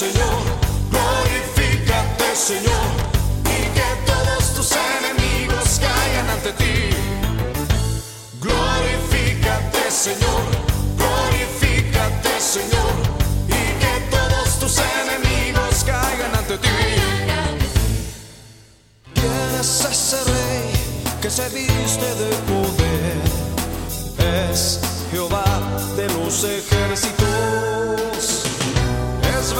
Señor, glorifícate, Señor, y que todos tus enemigos caigan ante ti. Glorifícate, Señor, glorifícate, Señor, y que todos tus enemigos caigan ante ti. ¿Quién es ese rey que se viste de poder? Es Jehová de los ejércitos. Es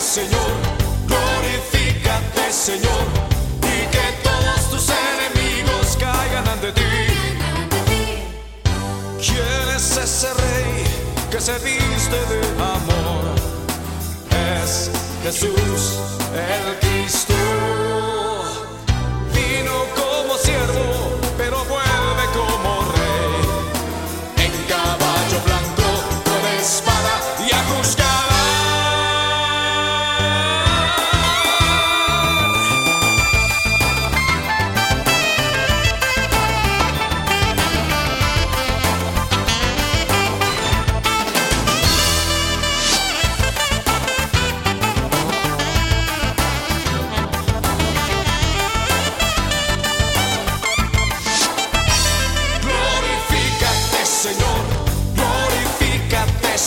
Señor, glorifícate, Señor, y que todos tus enemigos caigan ante ti. ¿Quién es ese rey que se viste de amor? Es Jesús el Cristo.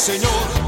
Señor,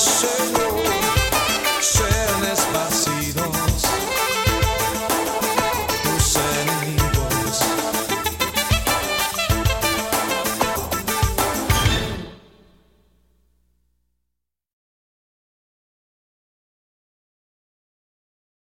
shirt.